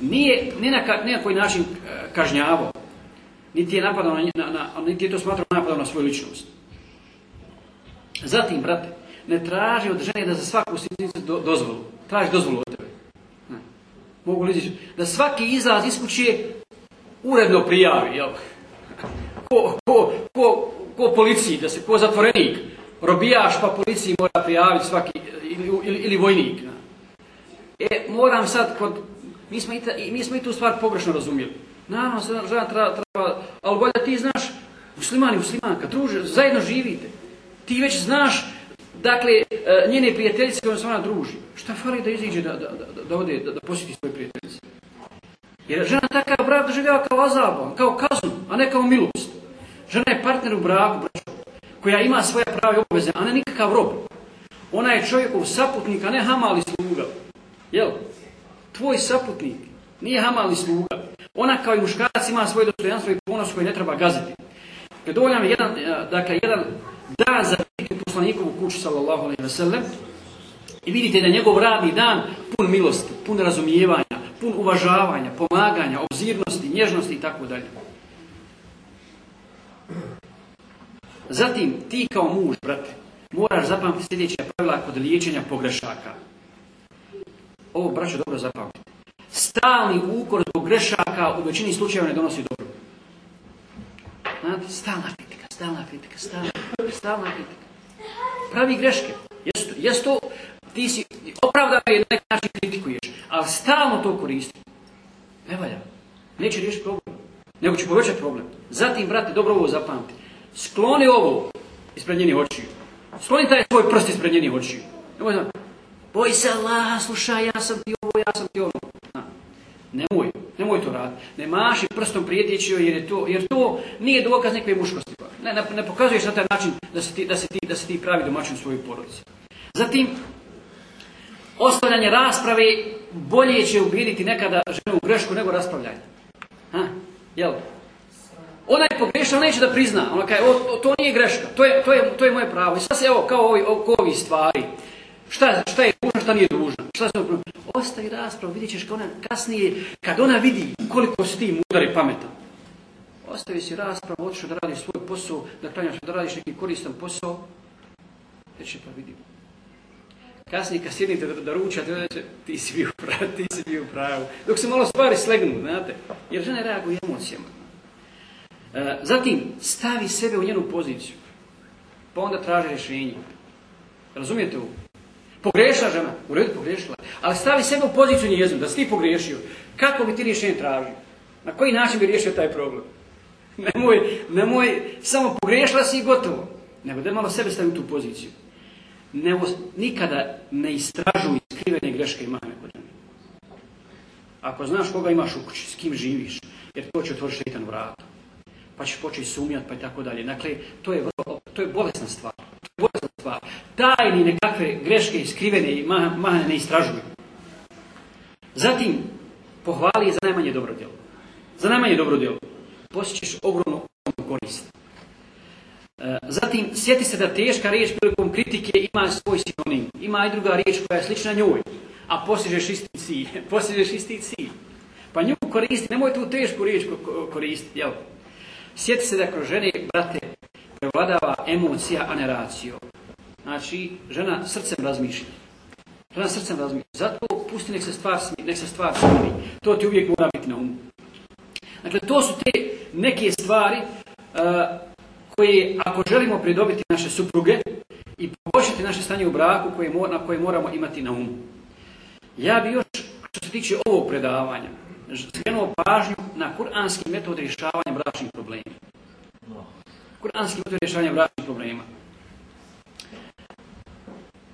Speaker 1: nije ni na, koji način e, kažnjavao, niti je napadao na, na, na niti je to smatrao napadom na svoju ličnost. Zatim, brate, ne traži od žene da za svaku sitnicu do, dozvolu. Traži dozvolu od tebe. Ne. Mogu li da svaki izlaz iz uredno prijavi, jel? Ko, ko, ko, ko policiji, da se ko zatvorenik, robijaš pa policiji mora prijaviti svaki, ili, ili, ili vojnik. Ne. E, moram sad kod mi smo, i ta, mi smo i tu stvar pogrešno razumjeli. Naravno, žena treba, treba, ali bolje ti znaš, muslimani, muslimanka, druže, zajedno živite. Ti već znaš, dakle, e, njene prijateljice kojom se ona druži. Šta fali da iziđe da, da, da, da, da, da posjeti svoje prijateljice? Jer žena takav brak doživljava kao azaban, kao kaznu, a ne kao milost. Žena je partner u braku, braću, koja ima svoje prave obveze, a ne nikakav rob. Ona je čovjekov saputnik, a ne hamali sluga. Jel? tvoj saputnik, nije hamalni sluga. Ona kao i muškarac ima svoje dostojanstvo i ponos koji ne treba gaziti. Dovoljan je jedan, e, dakle, jedan dan za poslanikovu kuću, sallallahu alaihi ve sellem, i vidite da njegov radni dan pun milosti, pun razumijevanja, pun uvažavanja, pomaganja, obzirnosti, nježnosti i tako dalje. Zatim, ti kao muž, brate, moraš zapamtiti sljedeća pravila kod liječenja pogrešaka. Ovo, braćo, dobro zapamtite. Stalni ukor zbog grešaka u većini slučajeva ne donosi dobro. Znate, stalna kritika, stalna kritika, stalna, stalna kritika. Pravi greške. Jesu to, ti si opravdano je neki način kritikuješ, ali stalno to koristi. Ne valja. Neće riješiti problem. Nego će povećati problem. Zatim, brate, dobro ovo zapamti. Skloni ovo ispred njenih očiju. Skloni taj svoj prst ispred njenih očiju. Nemoj da, boj se Allah, slušaj, ja sam ti ovo, ja sam ti ono. Nemoj, nemoj to raditi. Ne maši prstom prijetjećio jer, je to, jer to nije dokaz nekve muškosti. Ne, ne, ne pokazuješ na taj način da se ti, da se ti, da se ti pravi domaćin svoju porodici. Zatim, ostavljanje rasprave bolje će ubijediti nekada ženu u grešku nego raspravljanje. Ha? Jel? Ona je pogrešna, neće da prizna. Ona kaže, to nije greška, to je, to je, to je moje pravo. I sad se, evo, kao ovi, oko ovi stvari. Šta, šta je dužna, šta nije dužna? Šta se Ostavi raspravu, vidjet ćeš ona kasnije, kad ona vidi koliko si ti mudar i pametan. Ostavi si raspravu, otišu da radiš svoj posao, da klanjaš, da radiš neki koristan posao. Već pa vidim. Kasnije kad sjednite da, ručate, ti si bio prav, ti si bio pravu. Dok se malo stvari slegnu, znate, jer žene reaguju emocijama. E, zatim, stavi sebe u njenu poziciju, pa onda traži rješenje. Razumijete ovo? Pogrešila žena, u redu pogrešila, ali stavi sebe u poziciju njezinu, da si ti pogriješio. Kako bi ti rješenje tražio? Na koji način bi riješio taj problem? Nemoj, nemoj, samo pogrešila si i gotovo. Nego da malo sebe stavi u tu poziciju ne, nikada ne istražuj skrivene greške i mane kod žene. Ako znaš koga imaš u kući, s kim živiš, jer to će otvoriti šeitan vrata. Pa ćeš početi sumnjati, pa i tako dalje. Dakle, to je, to je bolesna stvar. To je bolesna stvar. Tajni nekakve greške skrivene i mane ne istražuju. Zatim, pohvali za najmanje dobro djelo. Za najmanje dobro djelo. Posjećiš ogromnu korist. E, zatim, sjeti se da teška riječ prilikom kritike ima svoj sinonim. Ima i druga riječ koja je slična njoj, a postižeš isti cilj. [laughs] Postižeš isti cilj. Pa nju koristi, nemoj tu tešku riječ koristiti, jel? Sjeti se da kroz žene, brate, prevladava emocija, a ne racio. Znači, žena srcem razmišlja. Žena srcem razmišlja. Zato pusti nek se stvar, nek se stvar smiri. To ti uvijek mora biti na umu. Dakle, to su te neke stvari uh, koje, ako želimo pridobiti naše supruge i poboljšati naše stanje u braku koje, na koje moramo imati na umu. Ja bi još, što se tiče ovog predavanja, skrenuo pažnju na kuranski metod rješavanja bračnih problema. Kuranski metod rješavanja bračnih problema.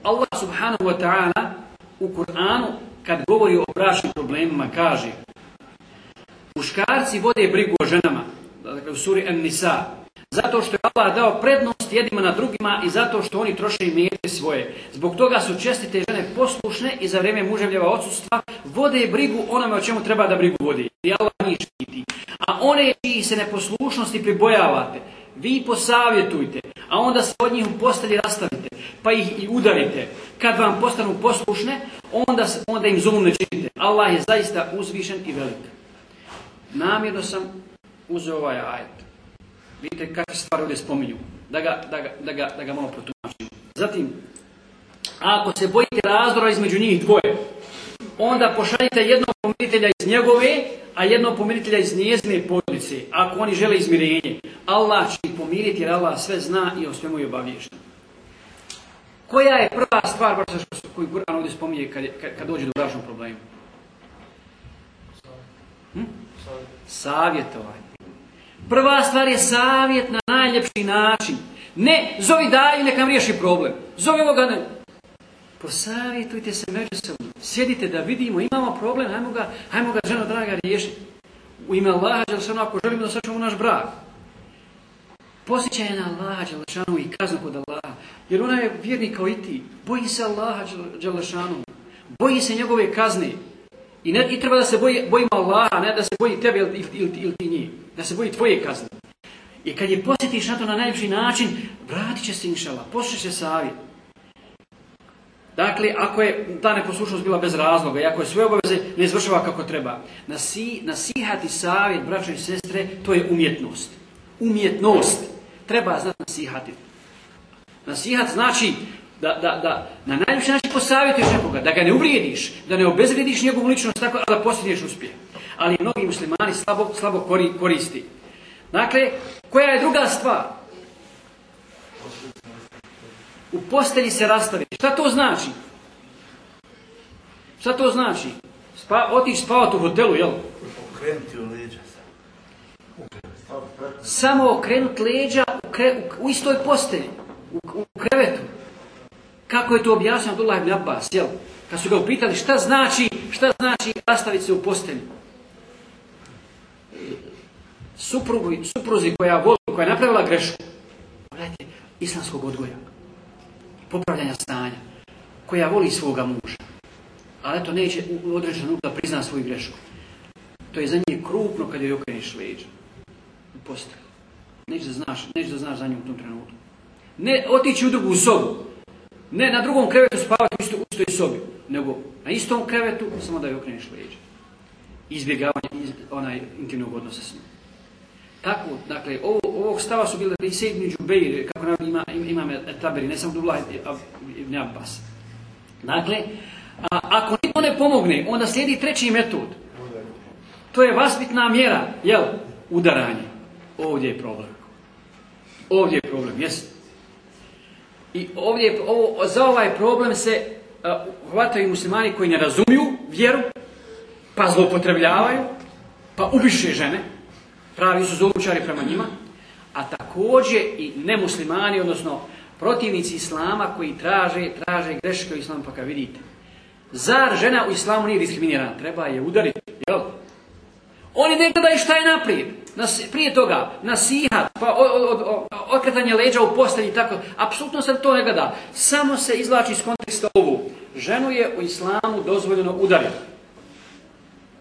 Speaker 1: Allah subhanahu wa ta'ala u Kur'anu kad govori o bračnim problemima kaže muškarci vode brigu o ženama, dakle u suri An-Nisa, zato što je Allah dao prednost jednima na drugima i zato što oni troše imete svoje. Zbog toga su čestite žene poslušne i za vrijeme muževljeva odsustva vode brigu onome o čemu treba da brigu vodi. I Allah njih štiti. A one čiji se neposlušnosti pribojavate, vi posavjetujte, a onda se od njih u postelji rastavite, pa ih i udarite. Kad vam postanu poslušne, onda, onda im zulum ne činite. Allah je zaista uzvišen i velik. Namjerno sam uzeo ovaj ajet. Vidite kakve stvari ovdje spominju. Da ga, da ga, da ga, da ga malo protumačimo. Zatim, ako se bojite razdora između njih dvoje, onda pošaljite jednog pomiritelja iz njegove, a jednog pomiritelja iz njezine porodice, ako oni žele izmirenje. Allah će ih pomiriti jer Allah sve zna i o svemu je obavješten. Koja je prva stvar koju Kur'an ovdje spominje kad, kad, kad dođe do bračnog problema? Hm? Savjetovanje. Prva stvar je savjet na najljepši način. Ne, zovi daju, neka riješi problem. Zovi ovoga ne. Posavjetujte se međusobno. Sjedite da vidimo, imamo problem, hajmo ga, hajmo ga žena draga riješiti. U ime Allaha Đelšanu, ako želimo da sačuvamo naš brak. Posjećaj na Allaha Đelšanu i kaznu kod Allaha. Jer ona je vjernik kao i ti. Boji se Allaha Đelšanu. Boji se njegove kazne. I, ne, i treba da se boji, bojimo Allaha, ne da se boji tebe ili, ili, ili ti njih da se boji tvoje kazne. I kad je posjetiš na to na najljepši način, vratit će se inšala, poslušaj se savjet. Dakle, ako je ta neposlušnost bila bez razloga i ako je svoje obaveze ne izvršava kako treba, nasi, nasihati savjet, braćo i sestre, to je umjetnost. Umjetnost. treba znati nasihati. Nasihat znači da, da, da na najljepši način posavjetiš nekoga, da ga ne uvrijediš, da ne obezvrediš njegovu ličnost, tako da postigneš uspjeh. Ali mnogi muslimani slabo, slabo koristi. Dakle, koja je druga stvar? U postelji se rastavi. Šta to znači? Šta to znači? Spa, otići spavati u hotelu, jel?
Speaker 2: Okrenuti u leđa.
Speaker 1: Samo okrenuti leđa u, u, istoj postelji, u, u krevetu. Kako je to objasnio Abdullah ibn Abbas, jel? Kad su ga upitali šta znači, šta znači rastaviti se u postelji. Supruzi, supruzi koja voli, koja je napravila grešku, gledajte, islamskog odgoja, popravljanja stanja, koja voli svoga muža, ali eto neće u određenom da prizna svoju grešku. To je za nje krupno kad joj okreniš leđa. U postelji. Neće da znaš, neće da znaš za nju u tom trenutku. Ne otići u drugu sobu, ne na drugom krevetu spavati u istoj, istoj sobi, nego na istom krevetu, samo da je okreniš leđa. Izbjegavanje iz, onaj intimnog odnosa s njim. Tako, dakle, ovo, ovog stava su bile i Sejid Džubeir, kako nam ima, ima, taberi, ne samo Dubla ibn Abbas. Dakle, a, ako niko ne pomogne, onda slijedi treći metod. To je vaspitna mjera, jel? Udaranje. Ovdje je problem. Ovdje je problem, jes? I ovdje, ovo, za ovaj problem se uh, hvataju muslimani koji ne razumiju vjeru, pa zloupotrebljavaju, pa ubiše žene, pravi su zloučari prema njima, a također i nemuslimani, odnosno protivnici islama koji traže, traže greške u islamu, pa kad vidite. Zar žena u islamu nije diskriminirana? Treba je udariti, jel? Oni ne gledaju šta je naprijed. Nas, prije toga, nasihat, pa okretanje leđa u postelji i tako. Apsolutno se to ne gleda. Samo se izvlači iz konteksta ovu. Ženu je u islamu dozvoljeno udariti.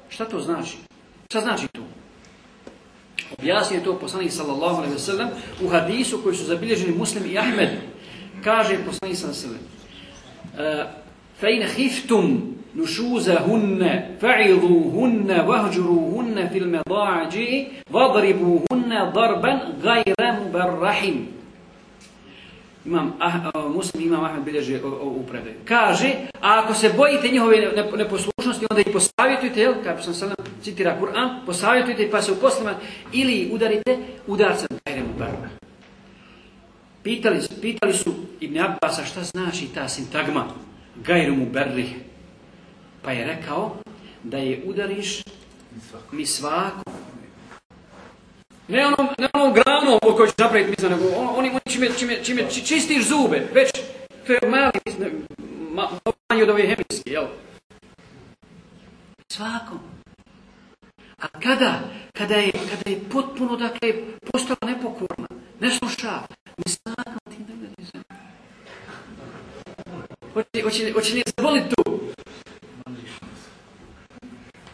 Speaker 1: Šta to znači? Šta znači tu? Objasnije je to poslanik sallallahu alaihi wa sallam u hadisu koji su zabilježeni muslim i Ahmed. Kaže poslanik sallallahu alaihi wa sallam فَإِنْ خِفْتُمْ نُشُوزَهُنَّ فَعِذُوهُنَّ وَهْجُرُوهُنَّ فِي الْمَضَاجِعِ وَضْرِبُوهُنَّ ضَرْبًا غَيْرَ مُبَرَّحِمْ Imam, ah, muslim imam Ahmed bilježi u predaju. Kaže, a ako se bojite njihove neposlušnosti, onda ih posavjetujte, jel, kako sam sada citira Kur'an, posavjetujte pa se u poslima, ili udarite udarcem gajrem u barba. Pitali, pitali su Ibn Abbasa šta znači ta sintagma gajru mu berlih. Pa je rekao da je udariš mi svaku. Ne onom, ne onom granom po kojoj ćeš napraviti misla, nego on, onim čime, čime, čime čistiš zube. Već, to je mali, ma, manji od ove hemijske, jel? Svakom. A kada? Kada je, kada je potpuno, dakle, postala nepokorna, ne sluša, mi svakom ti ne gledi Hoće, hoće, li zavoliti tu?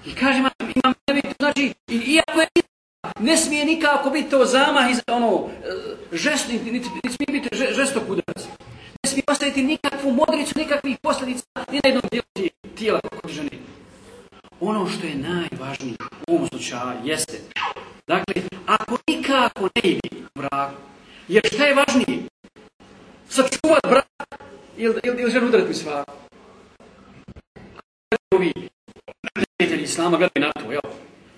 Speaker 1: I kaže, imam, imam znači, iako je ne smije nikako biti to zamah iz, ono, žest, niti, niti, smije biti žestok udarac. Ne smije ostaviti nikakvu modricu, nikakvih posljedica, ni na jednom dijelu tijela kod žene. Ono što je najvažnije u ovom slučaju jeste, dakle, ako nikako ne ide braku, jer šta je važnije? Sačuvat brak ili, ili, ili ženu udarati svaku? Ovi prijatelji Islama gledaju na to, jel?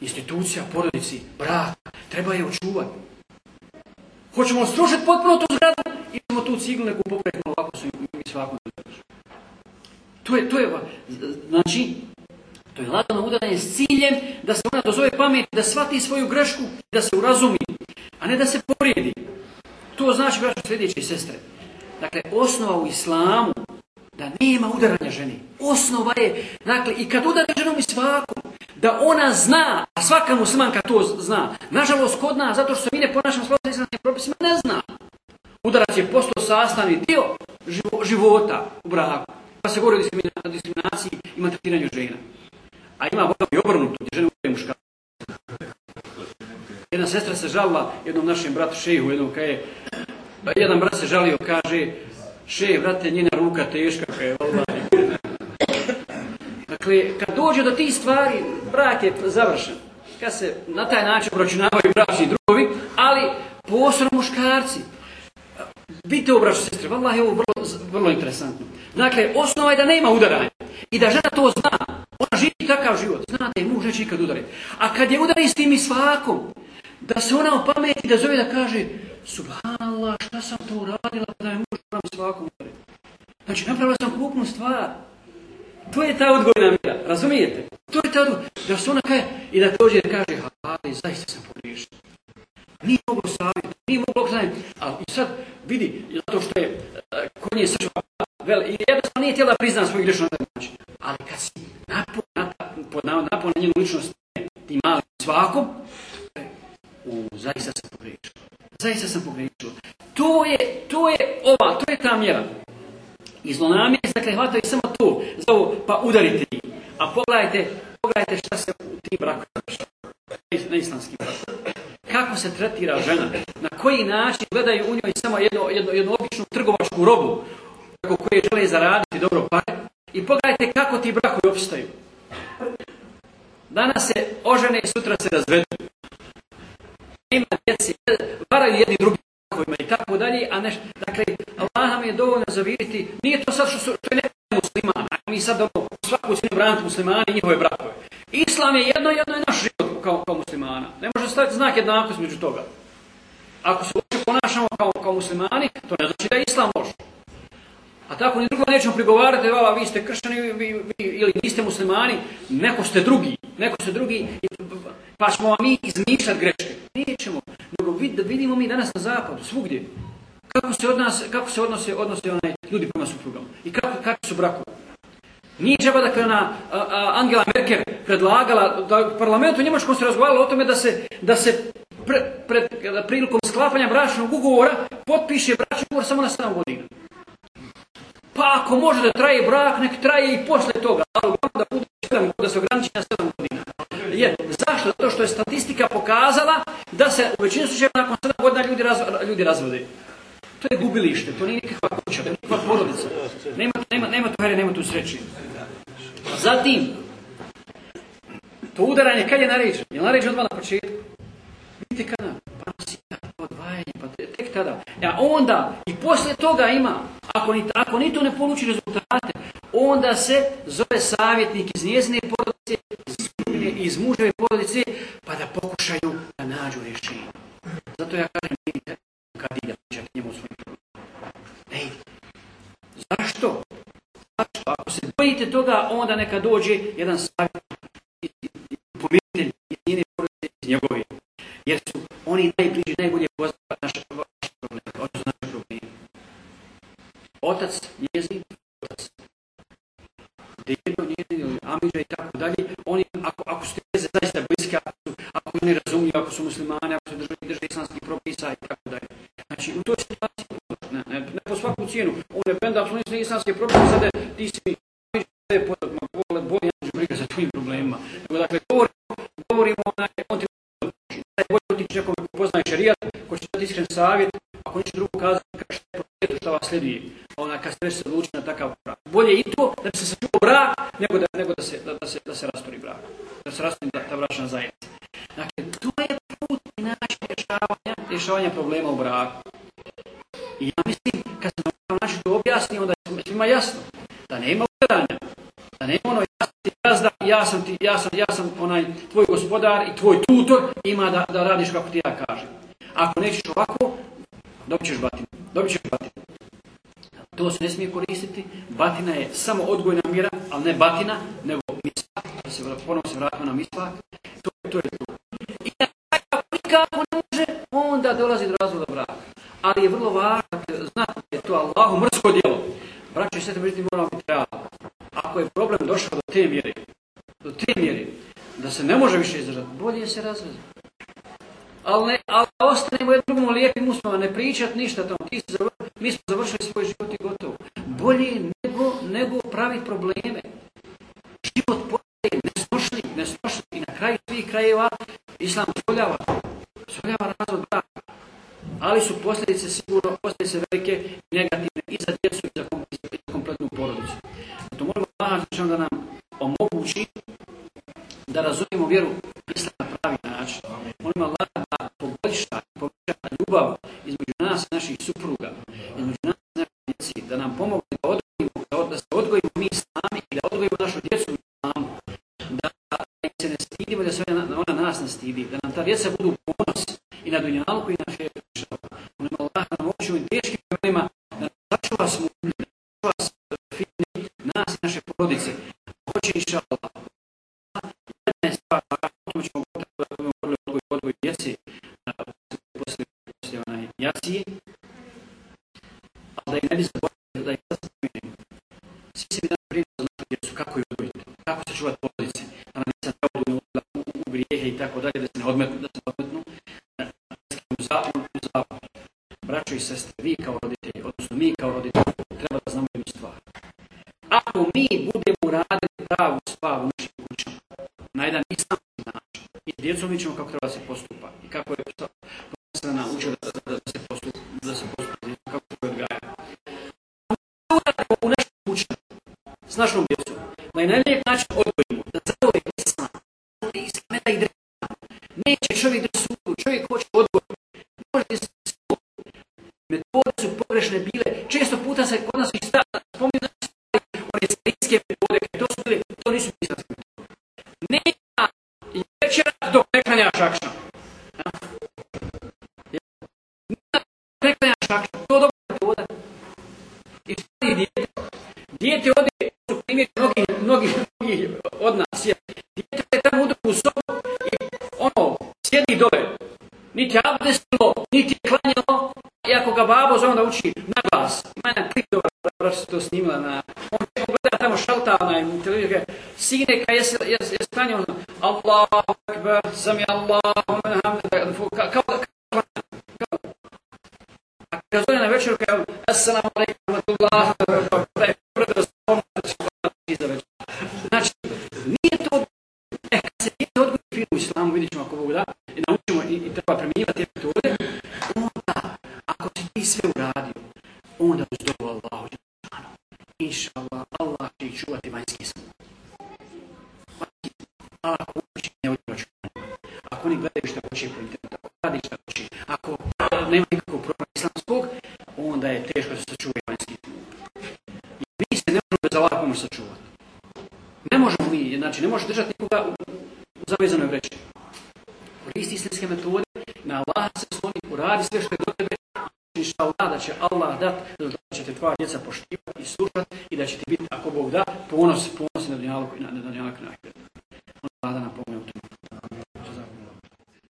Speaker 1: institucija, porodici, brak, treba je očuvati. Hoćemo srušiti potpuno tu zgradu i ćemo tu ciglu neku popraviti ovako su i svako To je, to je, znači, to je lagano udaranje s ciljem da se ona dozove pamet, da shvati svoju grešku, da se urazumi, a ne da se porijedi. To znači, braćo sljedeće sestre. Dakle, osnova u islamu da nema udaranja ženi. Osnova je, dakle, i kad udari ženom i svakom, da ona zna, a svaka muslimanka to zna. Nažalost, kod nas, zato što se mi ne ponašamo s islamskim propisima, ne zna. Udarac je postao sastavni dio života u braku. Pa se govori o diskriminaciji i maltretiranju žena. A ima Boga i obrnuto, gdje žene udaraju muškarci. Jedna sestra se žalila jednom našem bratu šehu, jednom kaže, jedan brat se žalio, kaže, še, vrate, njena ruka teška, kaj, Dakle, kad dođe do tih stvari, brak je završen. Kad se na taj način pročinavaju bračni drugovi, ali posebno muškarci. Vidite ovo, braćo sestre, vallaha je ovo vrlo, vrlo interesantno. Dakle, osnova je da nema udaranja. I da žena to zna. Živi takav život. Zna da je muž neće nikad udariti. A kad je udari s tim i svakom, da se ona opameti, da zove da kaže Subhanallah, šta sam to uradila da je muž uram svakom udariti. Znači, napravila sam krupnu stvar. To je ta odgojna mjera, razumijete? To je ta odgojna. Da se ona kaže i da dođe da kaže, ali zaista sam pogriješila. Nije moglo savjet, nije moglo znati. Ali i sad vidi, zato što je kod nje srčava vel, i jednostavno nije htjela prizna svoj grešno način. Ali kad si napon, pod napon na njenu ličnost ti mali svakom, u, zaista sam pogriješio. Zaista sam pogriješio. To je, to je ova, to je ta mjera. I zlonamjer, dakle, hvataju samo to, zovu, pa udarite ih. A pogledajte, pogledajte šta se u tim brakovima na islamskim brakovima kako se tretira žena, na koji način gledaju u njoj samo jednu, jednu, jednu običnu trgovačku robu kako koje žele zaraditi dobro pare i pogledajte kako ti brakovi opstaju. Danas se ožene i sutra se razvedu. Ima djeci, varaju jedni drugi brakovima i tako dalje, a neš, dakle, Allah mi je dovoljno zaviriti, nije to sad što, su, što je mi sad ono, svaku cijenu braniti muslimani i njihove brakove. Islam je jedno, jedno je naš život kao, kao muslimana. Ne može staviti znak jednakosti među toga. Ako se loše ponašamo kao, kao muslimani, to ne znači da je Islam loš. A tako ni drugo nećemo prigovarati, vala, vi ste kršćani vi, vi, ili niste muslimani, neko ste drugi, neko ste drugi, pa ćemo vam mi izmišljati greške. Nećemo, nego vid, vidimo mi danas na zapadu, svugdje, kako se, od nas, kako se odnose, odnose onaj ljudi prema suprugama i kako, kakvi su brakovi. Nije džaba da ona Angela Merkel predlagala, da u parlamentu Njemačkom se razgovaralo o tome da se, da se pre, pred, prilikom sklapanja bračnog ugovora potpiše bračni ugovor samo na 7 godina. Pa ako može da traje brak, nek traje i posle toga, ali da bude 7, da se ograniči na 7 godina. Je, zašto? Zato što je statistika pokazala da se u većini slučajeva nakon 7 godina ljudi, raz, ljudi razvode. To je gubilište, to nije nikakva kuća, to je nikakva porodica. Nema, nema, nema tu here, nema tu sreći. Zatim, to udaranje, kad je naređeno? Je naređeno odmah na početku? Vidite kada? Pa odvajanje, pa tek tada. A onda, i poslije toga ima, ako ni, ako ni to ne poluči rezultate, onda se zove savjetnik iz njezine porodice, iz muževe porodice, pa da pokušaju da nađu rješenje. Zato ja kažem, vidite, kad ide, pričati njemu problemom. Ne Zašto? Zašto? Ako se bojite toga, onda neka dođe jedan savjet pomiritelj iz njene porodice, iz njegove. Jer su oni najbliži, najbolje poznaju naše, probleme. Su naše probleme. Otac, njezin, otac. Djedo, njezin, amiđa i tako dalje. Oni, ako, ako su veze zaista bliske, ako, su, ako oni razumiju, ako su muslimani, ako su državi, drže islamskih propisa i tako dalje. Znači, u toj situaciji, ne, ne, ne po svaku cijenu, on je benda, apsolutno islamske propise, sada ti si je bolje, bolje briga za tvojim problemima. Nego, dakle, govorimo, govorimo onaj, on ti najbolje otići nekom ko poznaje šarijat, ko će dati iskren savjet, ako ništa drugo kazati, šta je po šta vas slijedi, ona, kad ste već se odlučili na takav brak. Bolje i to da se sačuvao brak, nego da, nego da, se, da, da, se, da se rastori brak. Da se rastori ta, ta bračna zajednica. Dakle, to je put i način rješavanja, rješavanja problema u braku. I ja mislim, kad se na način to objasni, onda je svima jasno da nema udaranja, da nema ono ja sam ti ja sam, ja sam, onaj tvoj gospodar i tvoj tutor, ima da, da radiš kako ti ja kažem. Ako nećeš ovako, dobit ćeš batinu. Dobit ćeš batinu. To se ne smije koristiti. Batina je samo odgojna mjera, ali ne batina, nego misvak. Da se ponovno se vratimo na misvak. To, to je to. I ako nikako ne može, onda dolazi do razvoda braka. Ali je vrlo važno znati da je to Allahu mrsko djelo. Braće i sete, međutim, moramo biti realni. Ako je problem došao do te mjere, te mjere, da se ne može više izdržati, bolje se razvezi. Ali, ne, ali ostanemo jednom drugom lijepim usmama, ne pričat ništa tamo. Ti zavr... Mi smo završili svoj život i gotovo. Bolje nego, nego pravi probleme. Život postaje nesnošljiv, nesnošljiv. I na kraju svih krajeva Islam soljava. Soljava razvod braka. Ali su posljedice sigurno, posljedice velike, negativne i za djecu i za kompletnu porodicu. To moramo Allah da nam omogući da razumijemo vjeru Islam na pravi način. snimila na... On gleda tamo šalta na televiziju, sine, kaj je, je, je stanje ono, Allahu akbar, sami Allah,